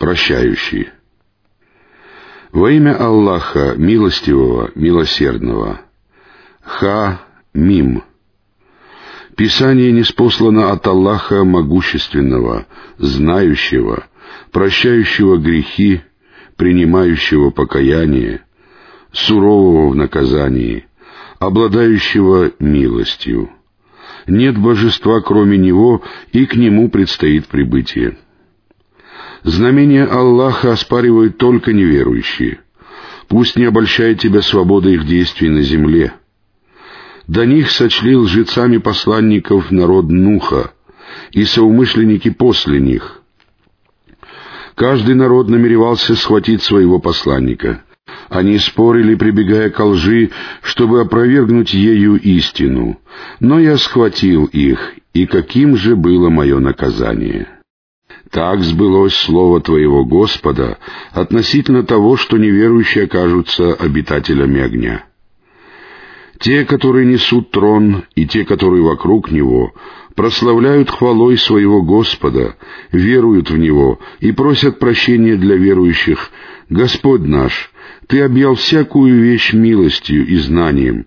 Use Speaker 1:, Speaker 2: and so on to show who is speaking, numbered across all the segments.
Speaker 1: прощающий. Во имя Аллаха, милостивого, милосердного. Ха-Мим. Писание неспослано от Аллаха Могущественного, Знающего, Прощающего грехи, Принимающего покаяние, Сурового в наказании, Обладающего милостью. Нет божества, кроме Него, и к Нему предстоит прибытие. Знамения Аллаха оспаривают только неверующие. Пусть не обольщает тебя свобода их действий на земле. До них сочли лжецами посланников народ Нуха и соумышленники после них. Каждый народ намеревался схватить своего посланника. Они спорили, прибегая к лжи, чтобы опровергнуть ею истину. Но я схватил их, и каким же было мое наказание?» Так сбылось слово Твоего Господа относительно того, что неверующие окажутся обитателями огня. Те, которые несут трон, и те, которые вокруг него, прославляют хвалой своего Господа, веруют в Него и просят прощения для верующих. «Господь наш, Ты объял всякую вещь милостью и знанием,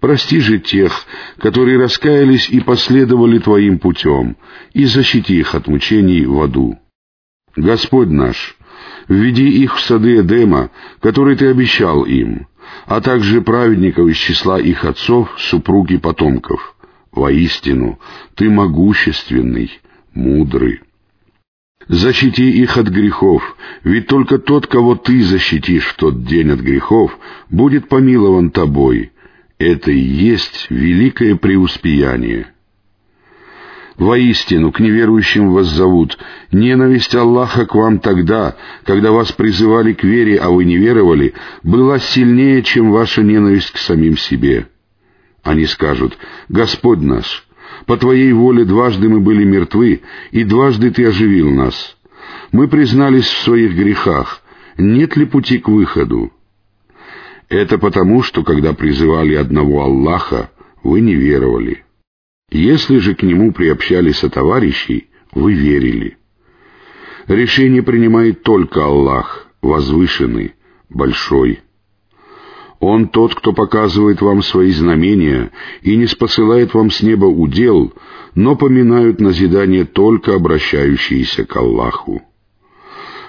Speaker 1: Прости же тех, которые раскаялись и последовали Твоим путем, и защити их от мучений в аду. Господь наш, введи их в сады Эдема, которые Ты обещал им, а также праведников из числа их отцов, супруг и потомков. Воистину, Ты могущественный, мудрый. Защити их от грехов, ведь только тот, кого Ты защитишь в тот день от грехов, будет помилован Тобой, это и есть великое преуспеяние. Воистину, к неверующим вас зовут. Ненависть Аллаха к вам тогда, когда вас призывали к вере, а вы не веровали, была сильнее, чем ваша ненависть к самим себе. Они скажут, «Господь наш, по Твоей воле дважды мы были мертвы, и дважды Ты оживил нас. Мы признались в своих грехах. Нет ли пути к выходу?» Это потому, что когда призывали одного Аллаха, вы не веровали. Если же к нему приобщались сотоварищей, вы верили. Решение принимает только Аллах, возвышенный, большой. Он тот, кто показывает вам свои знамения и не спосылает вам с неба удел, но поминают назидание только обращающиеся к Аллаху.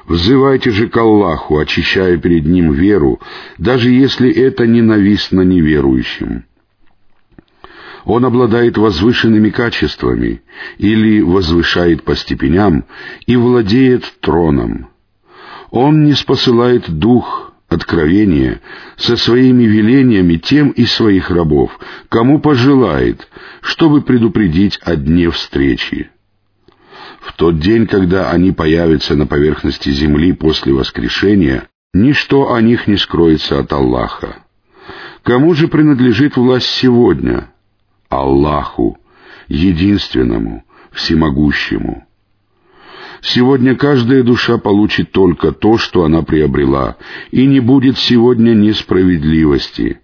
Speaker 1: Взывайте же к Аллаху, очищая перед Ним веру, даже если это ненавистно неверующим. Он обладает возвышенными качествами или возвышает по степеням и владеет троном. Он не спосылает дух, откровения, со своими велениями тем из своих рабов, кому пожелает, чтобы предупредить о дне встречи. В тот день, когда они появятся на поверхности земли после воскрешения, ничто о них не скроется от Аллаха. Кому же принадлежит власть сегодня? Аллаху, единственному, всемогущему. Сегодня каждая душа получит только то, что она приобрела, и не будет сегодня несправедливости.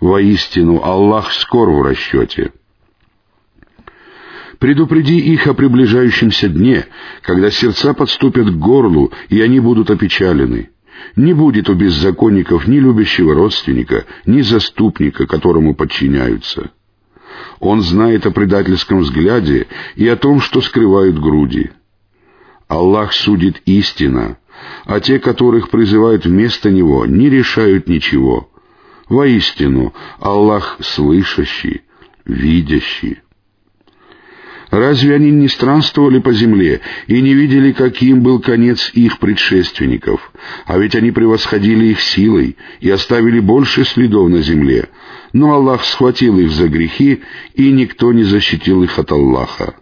Speaker 1: Воистину, Аллах скоро в расчете. Предупреди их о приближающемся дне, когда сердца подступят к горлу, и они будут опечалены. Не будет у беззаконников ни любящего родственника, ни заступника, которому подчиняются. Он знает о предательском взгляде и о том, что скрывают груди. Аллах судит истина, а те, которых призывают вместо Него, не решают ничего. Воистину, Аллах слышащий, видящий. Разве они не странствовали по земле и не видели, каким был конец их предшественников? А ведь они превосходили их силой и оставили больше следов на земле. Но Аллах схватил их за грехи, и никто не защитил их от Аллаха.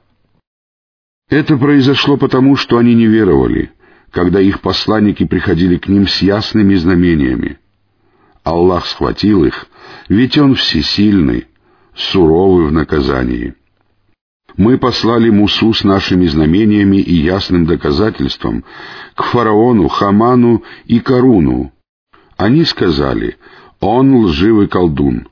Speaker 1: Это произошло потому, что они не веровали, когда их посланники приходили к ним с ясными знамениями. Аллах схватил их, ведь Он всесильный, суровый в наказании. Мы послали Мусу с нашими знамениями и ясным доказательством к фараону, Хаману и Каруну. Они сказали, он лживый колдун.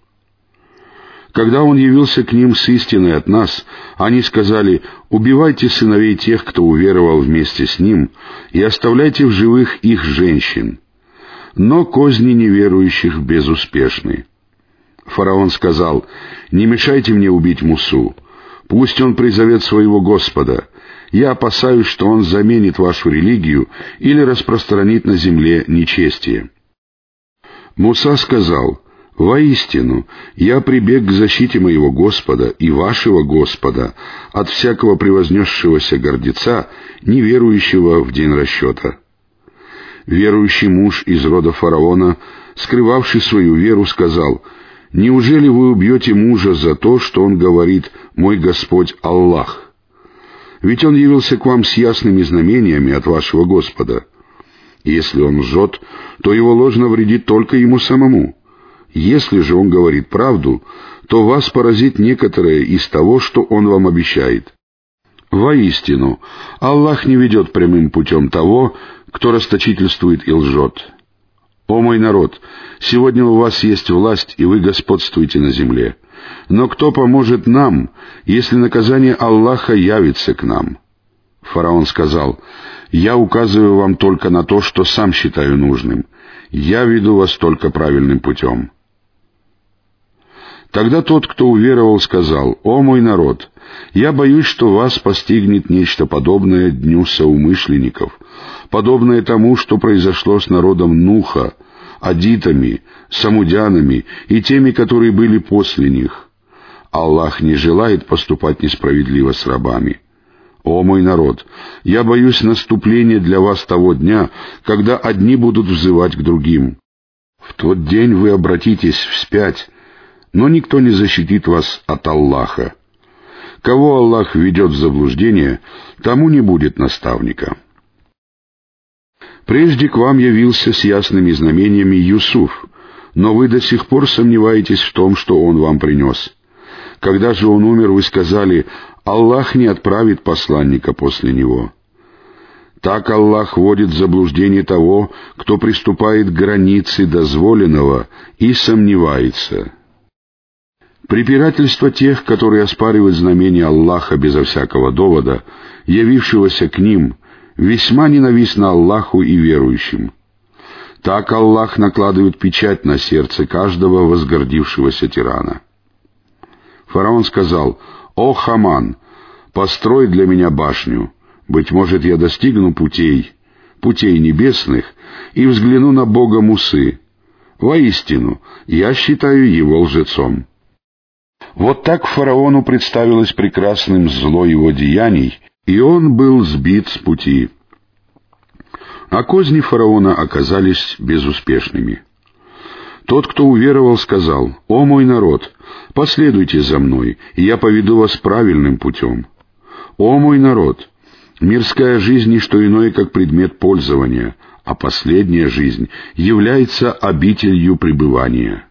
Speaker 1: Когда он явился к ним с истиной от нас, они сказали, «Убивайте сыновей тех, кто уверовал вместе с ним, и оставляйте в живых их женщин». Но козни неверующих безуспешны. Фараон сказал, «Не мешайте мне убить Мусу. Пусть он призовет своего Господа. Я опасаюсь, что он заменит вашу религию или распространит на земле нечестие». Муса сказал, «Воистину, я прибег к защите моего Господа и вашего Господа от всякого превознесшегося гордеца, неверующего в день расчета». Верующий муж из рода фараона, скрывавший свою веру, сказал, «Неужели вы убьете мужа за то, что он говорит «Мой Господь Аллах»? Ведь он явился к вам с ясными знамениями от вашего Господа. Если он лжет, то его ложь навредит только ему самому. Если же он говорит правду, то вас поразит некоторое из того, что он вам обещает. Воистину, Аллах не ведет прямым путем того, кто расточительствует и лжет. О мой народ, сегодня у вас есть власть, и вы господствуете на земле. Но кто поможет нам, если наказание Аллаха явится к нам? Фараон сказал, «Я указываю вам только на то, что сам считаю нужным. Я веду вас только правильным путем». Тогда тот, кто уверовал, сказал, «О мой народ, я боюсь, что вас постигнет нечто подобное дню соумышленников, подобное тому, что произошло с народом Нуха, адитами, самудянами и теми, которые были после них. Аллах не желает поступать несправедливо с рабами. О мой народ, я боюсь наступления для вас того дня, когда одни будут взывать к другим. В тот день вы обратитесь вспять, но никто не защитит вас от Аллаха. Кого Аллах ведет в заблуждение, тому не будет наставника. Прежде к вам явился с ясными знамениями Юсуф, но вы до сих пор сомневаетесь в том, что он вам принес. Когда же он умер, вы сказали, Аллах не отправит посланника после него. Так Аллах вводит в заблуждение того, кто приступает к границе дозволенного и сомневается. Препирательство тех, которые оспаривают знамения Аллаха безо всякого довода, явившегося к ним, весьма ненавистно Аллаху и верующим. Так Аллах накладывает печать на сердце каждого возгордившегося тирана. Фараон сказал, «О, Хаман, построй для меня башню, быть может, я достигну путей, путей небесных, и взгляну на Бога Мусы. Воистину, я считаю его лжецом». Вот так фараону представилось прекрасным зло его деяний, и он был сбит с пути. А козни фараона оказались безуспешными. Тот, кто уверовал, сказал, «О мой народ, последуйте за мной, и я поведу вас правильным путем. О мой народ, мирская жизнь — не что иное, как предмет пользования, а последняя жизнь является обителью пребывания».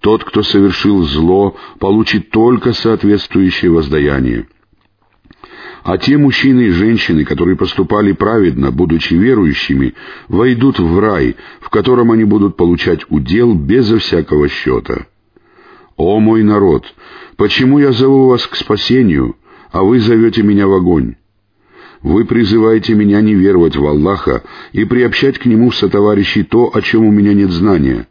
Speaker 1: Тот, кто совершил зло, получит только соответствующее воздаяние. А те мужчины и женщины, которые поступали праведно, будучи верующими, войдут в рай, в котором они будут получать удел безо всякого счета. «О мой народ, почему я зову вас к спасению, а вы зовете меня в огонь?» Вы призываете меня не веровать в Аллаха и приобщать к Нему в сотоварищи то, о чем у меня нет знания.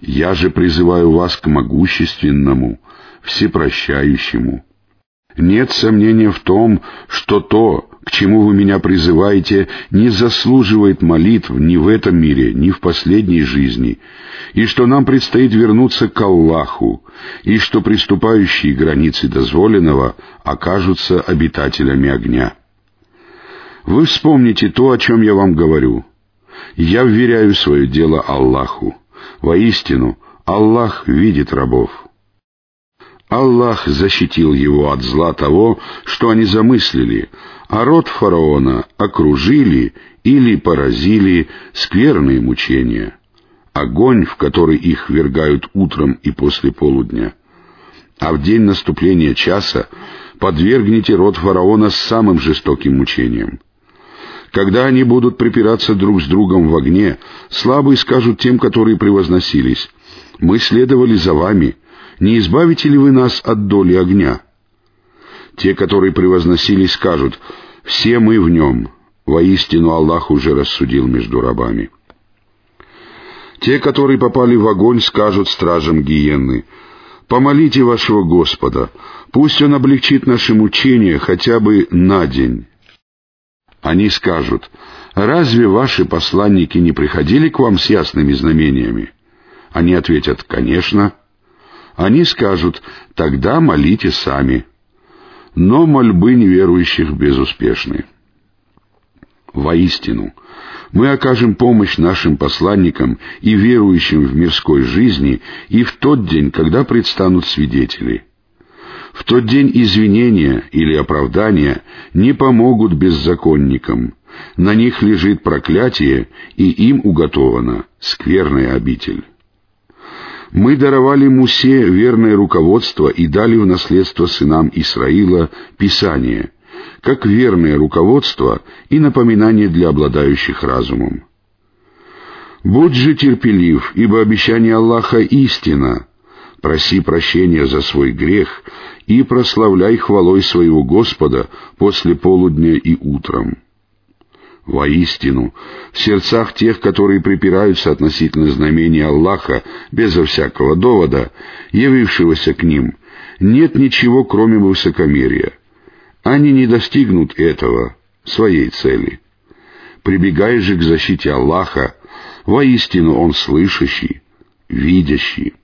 Speaker 1: Я же призываю вас к могущественному, всепрощающему. Нет сомнения в том, что то, к чему вы меня призываете, не заслуживает молитв ни в этом мире, ни в последней жизни, и что нам предстоит вернуться к Аллаху, и что приступающие границы дозволенного окажутся обитателями огня. Вы вспомните то, о чем я вам говорю. Я вверяю свое дело Аллаху. Воистину, Аллах видит рабов. Аллах защитил его от зла того, что они замыслили, а род фараона окружили или поразили скверные мучения. Огонь, в который их вергают утром и после полудня. А в день наступления часа подвергните род фараона самым жестоким мучениям. Когда они будут припираться друг с другом в огне, слабые скажут тем, которые превозносились, «Мы следовали за вами, Не избавите ли вы нас от доли огня? Те, которые превозносились, скажут, «Все мы в нем». Воистину Аллах уже рассудил между рабами. Те, которые попали в огонь, скажут стражам гиенны, «Помолите вашего Господа, пусть Он облегчит наше мучение хотя бы на день». Они скажут, «Разве ваши посланники не приходили к вам с ясными знамениями?» Они ответят, «Конечно». Они скажут, «Тогда молите сами». Но мольбы неверующих безуспешны. Воистину, мы окажем помощь нашим посланникам и верующим в мирской жизни и в тот день, когда предстанут свидетели. В тот день извинения или оправдания не помогут беззаконникам. На них лежит проклятие, и им уготована скверная обитель. Мы даровали Мусе верное руководство и дали в наследство сынам Исраила Писание — как верное руководство и напоминание для обладающих разумом. Будь же терпелив, ибо обещание Аллаха истина. Проси прощения за свой грех и прославляй хвалой своего Господа после полудня и утром. Воистину, в сердцах тех, которые припираются относительно знамения Аллаха безо всякого довода, явившегося к ним, нет ничего, кроме высокомерия. Они не достигнут этого, своей цели. Прибегай же к защите Аллаха, воистину Он слышащий, видящий.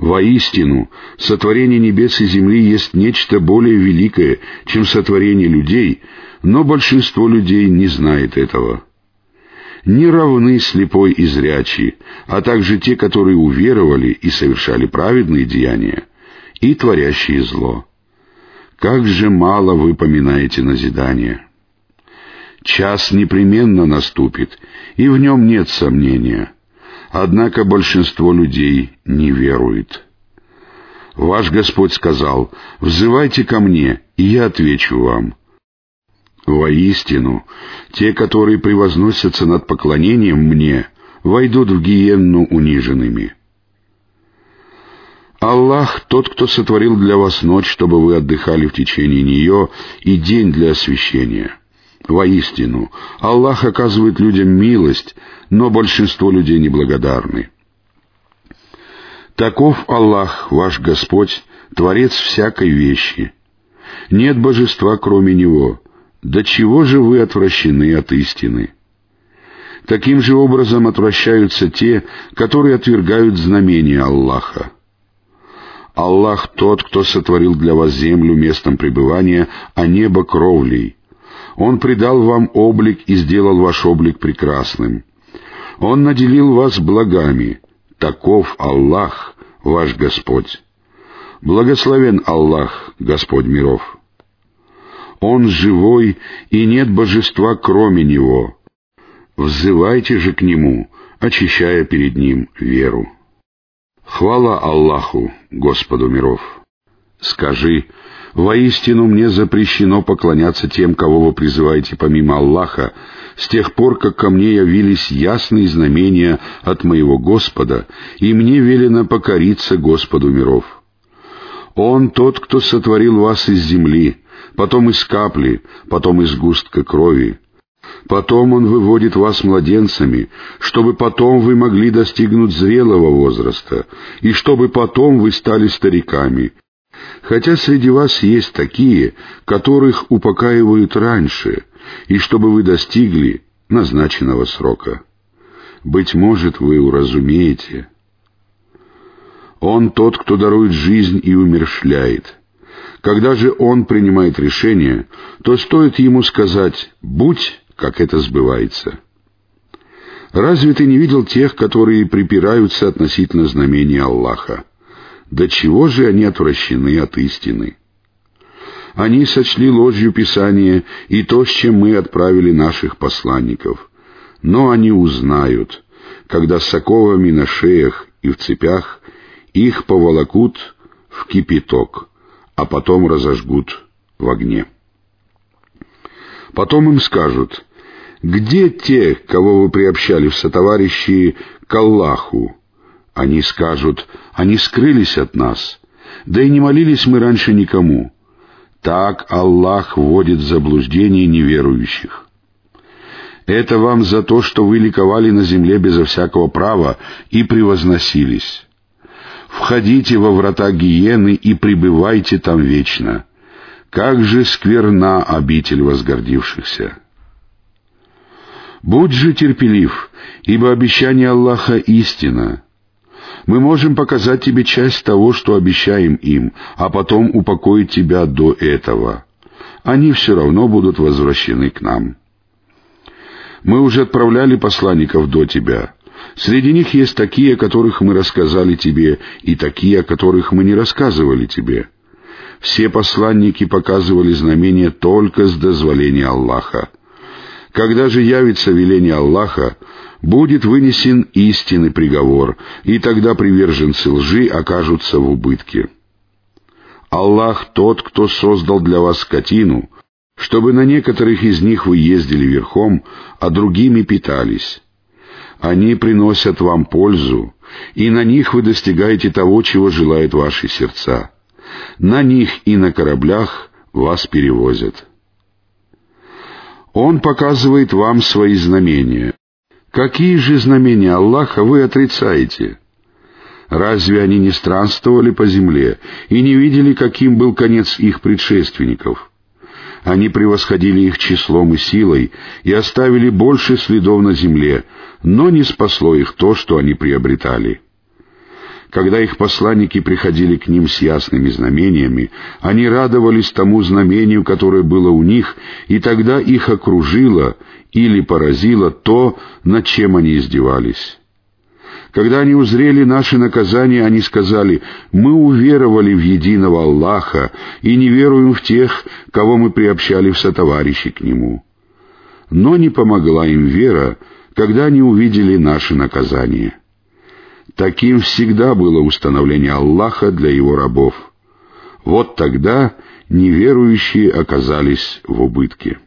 Speaker 1: Воистину, сотворение небес и земли есть нечто более великое, чем сотворение людей, но большинство людей не знает этого. Не равны слепой и зрячий, а также те, которые уверовали и совершали праведные деяния, и творящие зло. Как же мало вы поминаете назидание. Час непременно наступит, и в нем нет сомнения. Однако большинство людей не верует. Ваш Господь сказал, «Взывайте ко мне, и я отвечу вам». Воистину, те, которые превозносятся над поклонением мне, войдут в гиенну униженными. Аллах — тот, кто сотворил для вас ночь, чтобы вы отдыхали в течение нее, и день для освящения. Воистину, Аллах оказывает людям милость, но большинство людей неблагодарны. Таков Аллах, ваш Господь, Творец всякой вещи. Нет божества, кроме Него. До чего же вы отвращены от истины? Таким же образом отвращаются те, которые отвергают знамения Аллаха. Аллах тот, кто сотворил для вас землю местом пребывания, а небо кровлей. Он придал вам облик и сделал ваш облик прекрасным. Он наделил вас благами. Таков Аллах, ваш Господь. Благословен Аллах, Господь миров. Он живой, и нет божества, кроме Него. Взывайте же к Нему, очищая перед Ним веру. Хвала Аллаху, Господу миров. Скажи, воистину мне запрещено поклоняться тем, кого вы призываете помимо Аллаха, с тех пор, как ко мне явились ясные знамения от моего Господа, и мне велено покориться Господу миров. Он тот, кто сотворил вас из земли, потом из капли, потом из густка крови, Потом Он выводит вас младенцами, чтобы потом вы могли достигнуть зрелого возраста, и чтобы потом вы стали стариками. Хотя среди вас есть такие, которых упокаивают раньше, и чтобы вы достигли назначенного срока. Быть может, вы уразумеете. Он тот, кто дарует жизнь и умершляет. Когда же он принимает решение, то стоит ему сказать «будь», как это сбывается. Разве ты не видел тех, которые припираются относительно знамения Аллаха? До чего же они отвращены от истины? Они сочли ложью Писание и то, с чем мы отправили наших посланников. Но они узнают, когда с оковами на шеях и в цепях их поволокут в кипяток, а потом разожгут в огне. Потом им скажут, где те, кого вы приобщали в сотоварищи к Аллаху? Они скажут, они скрылись от нас, да и не молились мы раньше никому. Так Аллах вводит в заблуждение неверующих. Это вам за то, что вы ликовали на земле безо всякого права и превозносились. Входите во врата гиены и пребывайте там вечно. Как же скверна обитель возгордившихся! Будь же терпелив, ибо обещание Аллаха истина. Мы можем показать тебе часть того, что обещаем им, а потом упокоить тебя до этого. Они все равно будут возвращены к нам. Мы уже отправляли посланников до тебя. Среди них есть такие, о которых мы рассказали тебе, и такие, о которых мы не рассказывали тебе. Все посланники показывали знамения только с дозволения Аллаха. Когда же явится веление Аллаха, будет вынесен истинный приговор, и тогда приверженцы лжи окажутся в убытке. Аллах тот, кто создал для вас скотину, чтобы на некоторых из них вы ездили верхом, а другими питались. Они приносят вам пользу, и на них вы достигаете того, чего желают ваши сердца. На них и на кораблях вас перевозят. Он показывает вам свои знамения. Какие же знамения Аллаха вы отрицаете? Разве они не странствовали по земле и не видели, каким был конец их предшественников? Они превосходили их числом и силой и оставили больше следов на земле, но не спасло их то, что они приобретали. Когда их посланники приходили к ним с ясными знамениями, они радовались тому знамению, которое было у них, и тогда их окружило или поразило то, над чем они издевались. Когда они узрели наши наказания, они сказали, «Мы уверовали в единого Аллаха и не веруем в тех, кого мы приобщали в сотоварищи к Нему». Но не помогла им вера, когда они увидели наши наказания. Таким всегда было установление Аллаха для его рабов. Вот тогда неверующие оказались в убытке.